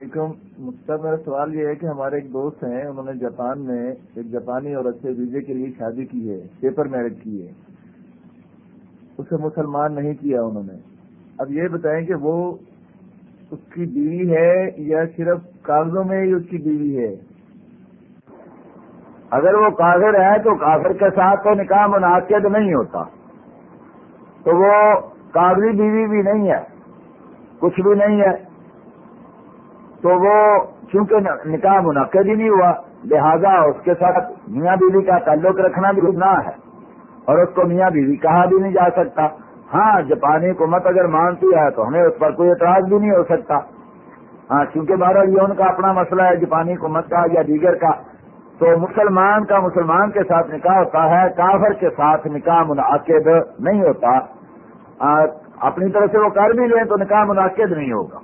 علیکم مستب میرا سوال یہ ہے کہ ہمارے ایک دوست ہیں، انہوں نے جاپان میں ایک جاپانی عورت سے ویزے کے لیے شادی کی ہے، پیپر میرج کی ہے۔ اسے مسلمان نہیں کیا انہوں نے۔ اب یہ بتائیں کہ وہ اس کی بیوی ہے یا صرف کاغذوں میں ہی اس کی بیوی ہے؟ اگر وہ کافر ہے تو کافر کے ساتھ تو نکاح منعقد نہیں ہوتا۔ تو وہ کاغذی بیوی بھی نہیں ہے، کچھ بھی نہیں ہے۔ تو وہ چونکہ نکاح منعقد ہی نہیں ہوا، لہذا اس کے ساتھ میاں بیوی کا تعلق رکھنا بھی گناہ ہے اور اس کو میاں بیوی کہا بھی نہیں جا سکتا۔ ہاں جاپانی حکومت اگر مانتی ہے تو ہمیں اس پر کوئی اعتراض بھی نہیں ہو سکتا۔ ہاں کیونکہ بارہ یہ ان کا اپنا مسئلہ ہے، جاپانی حکومت کا یا دیگر کا، تو مسلمان کا مسلمان کے ساتھ نکاح ہوتا ہے، کافر کے ساتھ نکاح منعقد نہیں ہوتا۔ اپنی طرف سے وہ کر بھی لیں تو نکاح منعقد نہیں ہوگا۔